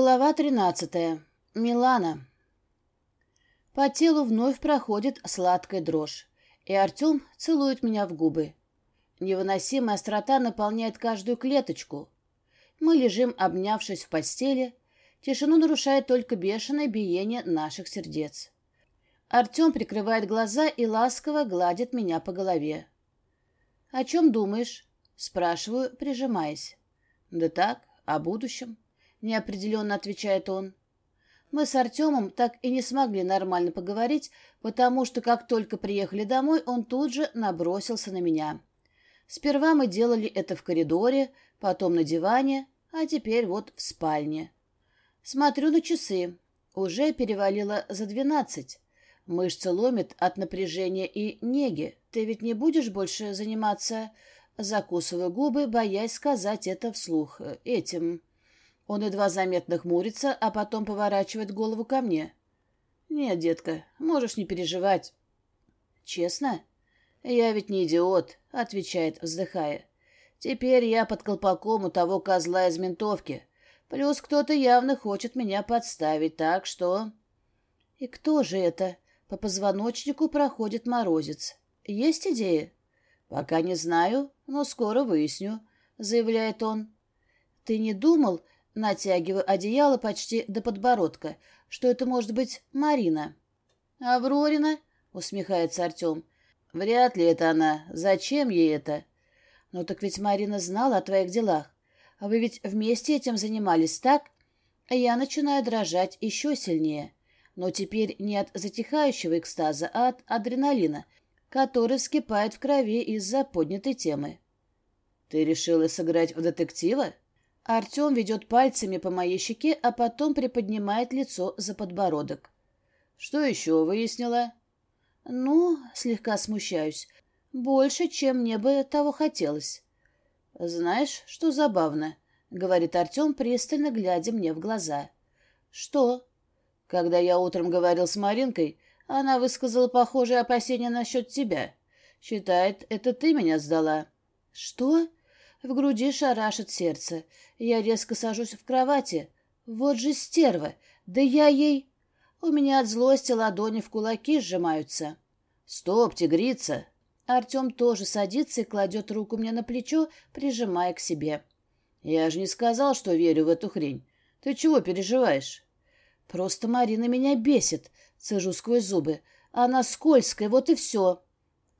Глава 13. Милана. По телу вновь проходит сладкая дрожь, и Артем целует меня в губы. Невыносимая острота наполняет каждую клеточку. Мы лежим, обнявшись в постели. Тишину нарушает только бешеное биение наших сердец. Артем прикрывает глаза и ласково гладит меня по голове. «О чем думаешь?» — спрашиваю, прижимаясь. «Да так, о будущем». — неопределенно отвечает он. Мы с Артемом так и не смогли нормально поговорить, потому что как только приехали домой, он тут же набросился на меня. Сперва мы делали это в коридоре, потом на диване, а теперь вот в спальне. Смотрю на часы. Уже перевалило за двенадцать. Мышцы ломит от напряжения и неги. Ты ведь не будешь больше заниматься... Закусываю губы, боясь сказать это вслух. Этим... Он едва заметно хмурится, а потом поворачивает голову ко мне. «Нет, детка, можешь не переживать». «Честно?» «Я ведь не идиот», — отвечает, вздыхая. «Теперь я под колпаком у того козла из ментовки. Плюс кто-то явно хочет меня подставить, так что...» «И кто же это?» По позвоночнику проходит морозец. «Есть идеи?» «Пока не знаю, но скоро выясню», — заявляет он. «Ты не думал, Натягиваю одеяло почти до подбородка, что это может быть Марина. «Аврорина?» — усмехается Артем. «Вряд ли это она. Зачем ей это?» «Ну так ведь Марина знала о твоих делах. А вы ведь вместе этим занимались, так?» Я начинаю дрожать еще сильнее. Но теперь не от затихающего экстаза, а от адреналина, который вскипает в крови из-за поднятой темы. «Ты решила сыграть в детектива?» Артем ведет пальцами по моей щеке, а потом приподнимает лицо за подбородок. «Что еще выяснила?» «Ну, слегка смущаюсь. Больше, чем мне бы того хотелось». «Знаешь, что забавно?» — говорит Артем, пристально глядя мне в глаза. «Что?» «Когда я утром говорил с Маринкой, она высказала похожие опасения насчет тебя. Считает, это ты меня сдала». «Что?» В груди шарашит сердце. Я резко сажусь в кровати. Вот же стерва! Да я ей... У меня от злости ладони в кулаки сжимаются. «Стоп, тигрица!» Артем тоже садится и кладет руку мне на плечо, прижимая к себе. «Я же не сказал, что верю в эту хрень. Ты чего переживаешь?» «Просто Марина меня бесит», — цежу сквозь зубы. «Она скользкая, вот и все».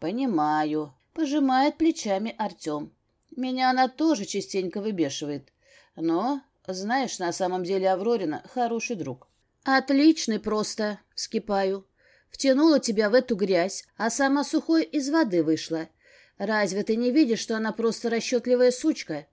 «Понимаю», — пожимает плечами Артем. Меня она тоже частенько выбешивает. Но, знаешь, на самом деле Аврорина хороший друг. Отличный просто, вскипаю. Втянула тебя в эту грязь, а сама сухой из воды вышла. Разве ты не видишь, что она просто расчетливая сучка?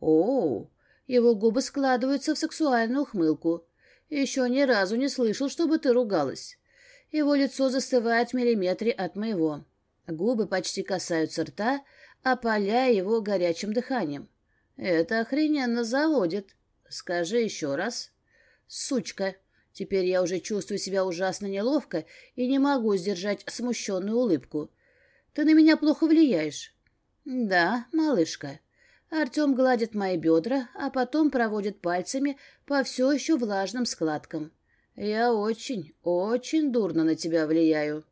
О, его губы складываются в сексуальную ухмылку. Еще ни разу не слышал, чтобы ты ругалась. Его лицо застывает в миллиметре от моего. Губы почти касаются рта, опаляя его горячим дыханием. «Это охрененно заводит. Скажи еще раз». «Сучка!» Теперь я уже чувствую себя ужасно неловко и не могу сдержать смущенную улыбку. «Ты на меня плохо влияешь». «Да, малышка». Артем гладит мои бедра, а потом проводит пальцами по все еще влажным складкам. «Я очень, очень дурно на тебя влияю».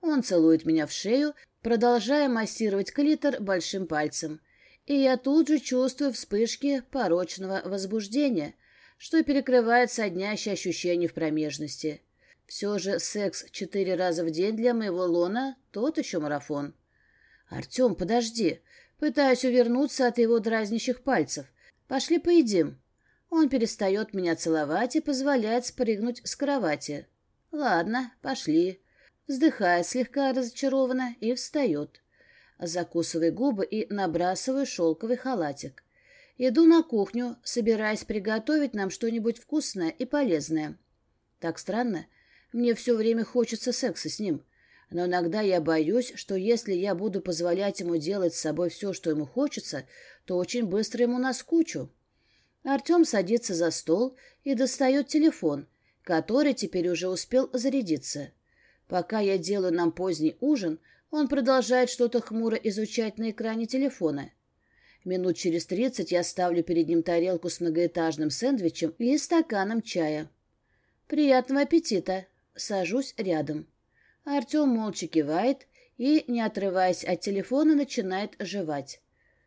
Он целует меня в шею, продолжая массировать клитор большим пальцем. И я тут же чувствую вспышки порочного возбуждения, что перекрывает соднящее ощущение в промежности. Все же секс четыре раза в день для моего лона — тот еще марафон. «Артем, подожди!» Пытаюсь увернуться от его дразнящих пальцев. «Пошли поедим». Он перестает меня целовать и позволяет спрыгнуть с кровати. «Ладно, пошли» вздыхает слегка разочарованно и встает. Закусываю губы и набрасываю шелковый халатик. Иду на кухню, собираясь приготовить нам что-нибудь вкусное и полезное. Так странно. Мне все время хочется секса с ним. Но иногда я боюсь, что если я буду позволять ему делать с собой все, что ему хочется, то очень быстро ему наскучу. Артем садится за стол и достает телефон, который теперь уже успел зарядиться. Пока я делаю нам поздний ужин, он продолжает что-то хмуро изучать на экране телефона. Минут через тридцать я ставлю перед ним тарелку с многоэтажным сэндвичем и стаканом чая. «Приятного аппетита!» Сажусь рядом. Артем молча кивает и, не отрываясь от телефона, начинает жевать.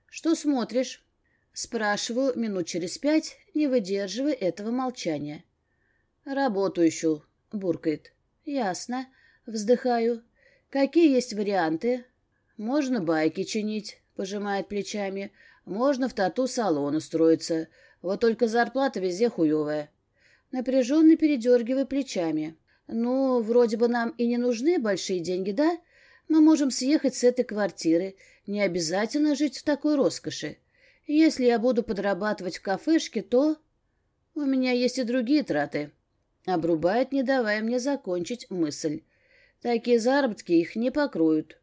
«Что смотришь?» Спрашиваю минут через пять, не выдерживая этого молчания. «Работу ищу», — буркает. «Ясно». Вздыхаю. «Какие есть варианты?» «Можно байки чинить», — пожимает плечами. «Можно в тату-салон устроиться. Вот только зарплата везде хуевая». Напряженно передергивая плечами. «Ну, вроде бы нам и не нужны большие деньги, да? Мы можем съехать с этой квартиры. Не обязательно жить в такой роскоши. Если я буду подрабатывать в кафешке, то... У меня есть и другие траты». Обрубает, не давая мне закончить мысль. Такие заработки их не покроют.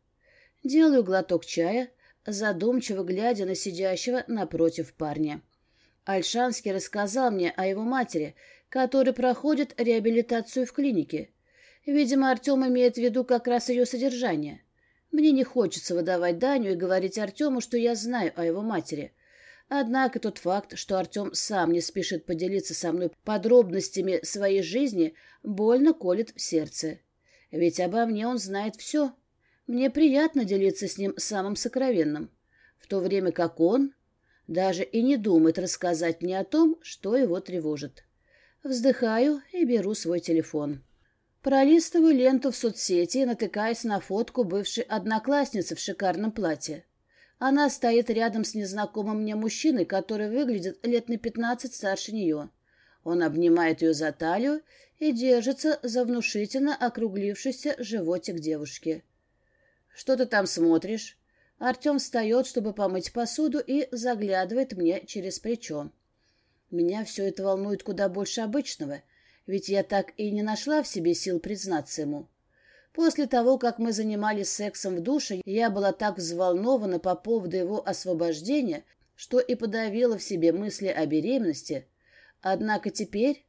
Делаю глоток чая, задумчиво глядя на сидящего напротив парня. Альшанский рассказал мне о его матери, которая проходит реабилитацию в клинике. Видимо, Артем имеет в виду как раз ее содержание. Мне не хочется выдавать Даню и говорить Артему, что я знаю о его матери. Однако тот факт, что Артем сам не спешит поделиться со мной подробностями своей жизни, больно колет в сердце. Ведь обо мне он знает все. Мне приятно делиться с ним самым сокровенным, в то время как он даже и не думает рассказать мне о том, что его тревожит. Вздыхаю и беру свой телефон. Пролистываю ленту в соцсети, натыкаясь на фотку бывшей одноклассницы в шикарном платье. Она стоит рядом с незнакомым мне мужчиной, который выглядит лет на пятнадцать старше нее. Он обнимает ее за талию и держится за внушительно округлившийся животик девушки. «Что ты там смотришь?» Артем встает, чтобы помыть посуду, и заглядывает мне через плечо. Меня все это волнует куда больше обычного, ведь я так и не нашла в себе сил признаться ему. После того, как мы занимались сексом в душе, я была так взволнована по поводу его освобождения, что и подавила в себе мысли о беременности. Однако теперь...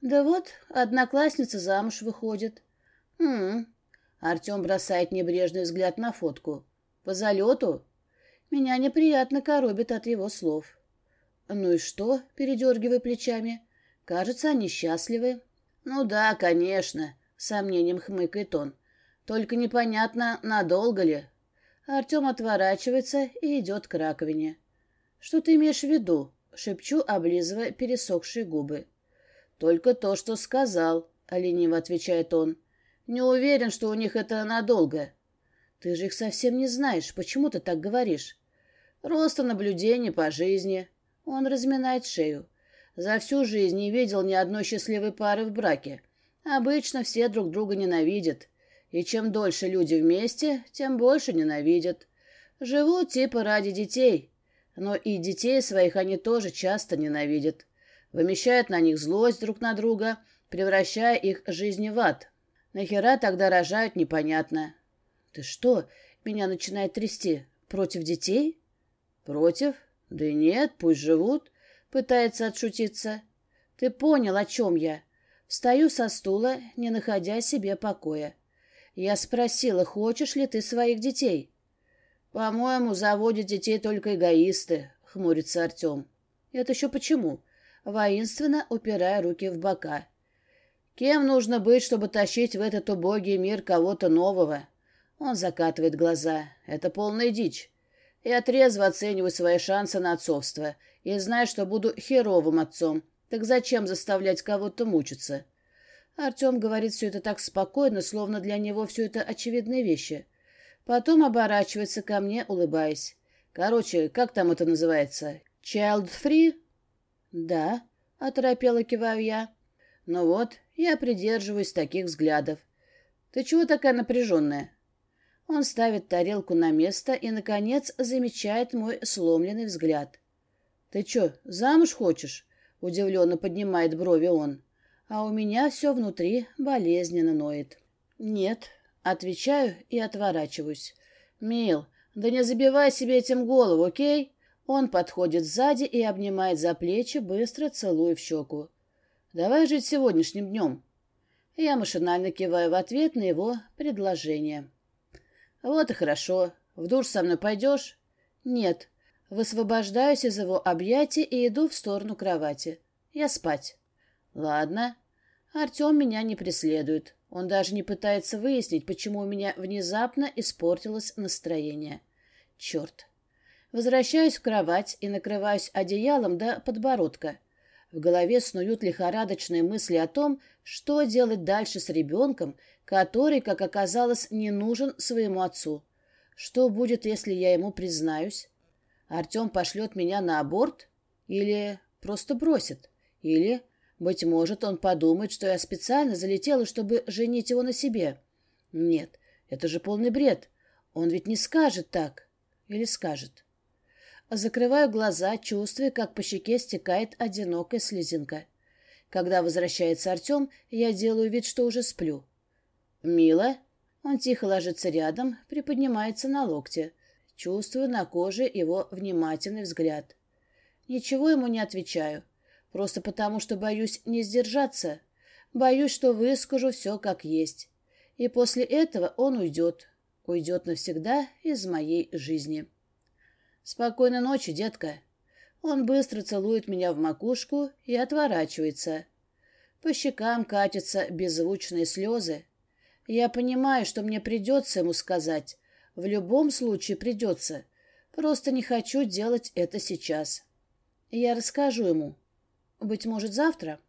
Да вот, одноклассница замуж выходит. Хм. Артем бросает небрежный взгляд на фотку. По залету? Меня неприятно коробит от его слов. Ну и что? Передергивая плечами. Кажется, они счастливы. Ну да, конечно. Сомнением хмыкает он. Только непонятно, надолго ли. Артем отворачивается и идет к раковине. «Что ты имеешь в виду?» — шепчу, облизывая пересохшие губы. «Только то, что сказал», — лениво отвечает он. «Не уверен, что у них это надолго». «Ты же их совсем не знаешь. Почему ты так говоришь?» «Просто наблюдение по жизни». Он разминает шею. «За всю жизнь не видел ни одной счастливой пары в браке. Обычно все друг друга ненавидят. И чем дольше люди вместе, тем больше ненавидят. Живут типа ради детей. Но и детей своих они тоже часто ненавидят. Вымещают на них злость друг на друга, превращая их жизни в ад. Нахера тогда рожают, непонятно. Ты что, меня начинает трясти? Против детей? Против? Да нет, пусть живут. Пытается отшутиться. Ты понял, о чем я? Встаю со стула, не находя себе покоя. Я спросила, хочешь ли ты своих детей? По-моему, заводят детей только эгоисты, хмурится Артем. Это еще почему? Воинственно упирая руки в бока. Кем нужно быть, чтобы тащить в этот убогий мир кого-то нового? Он закатывает глаза. Это полная дичь. Я трезво оцениваю свои шансы на отцовство и знаю, что буду херовым отцом, так зачем заставлять кого-то мучиться? Артем говорит все это так спокойно, словно для него все это очевидные вещи. Потом оборачивается ко мне, улыбаясь. Короче, как там это называется? Child-free? Да, оторопела киваю я. Ну вот, я придерживаюсь таких взглядов. Ты чего такая напряженная? Он ставит тарелку на место и, наконец, замечает мой сломленный взгляд. Ты что, замуж хочешь? Удивленно поднимает брови он. А у меня все внутри болезненно ноет. Нет, отвечаю и отворачиваюсь. Мил, да не забивай себе этим голову, окей? Он подходит сзади и обнимает за плечи, быстро целуя в щеку. Давай жить сегодняшним днем. Я машинально киваю в ответ на его предложение. Вот и хорошо. В душ со мной пойдешь? Нет. Высвобождаюсь из его объятий и иду в сторону кровати. Я спать. Ладно. Артем меня не преследует. Он даже не пытается выяснить, почему у меня внезапно испортилось настроение. Черт. Возвращаюсь в кровать и накрываюсь одеялом до подбородка. В голове снуют лихорадочные мысли о том, что делать дальше с ребенком, который, как оказалось, не нужен своему отцу. Что будет, если я ему признаюсь? Артем пошлет меня на аборт? Или просто бросит? Или, быть может, он подумает, что я специально залетела, чтобы женить его на себе? Нет, это же полный бред. Он ведь не скажет так. Или скажет? Закрываю глаза, чувствуя, как по щеке стекает одинокая слезинка. Когда возвращается Артем, я делаю вид, что уже сплю. «Мила?» Он тихо ложится рядом, приподнимается на локте. Чувствую на коже его внимательный взгляд. Ничего ему не отвечаю. Просто потому, что боюсь не сдержаться. Боюсь, что выскажу все как есть. И после этого он уйдет. Уйдет навсегда из моей жизни. «Спокойной ночи, детка». Он быстро целует меня в макушку и отворачивается. По щекам катятся беззвучные слезы. Я понимаю, что мне придется ему сказать. В любом случае придется. Просто не хочу делать это сейчас. Я расскажу ему. Быть может, завтра?»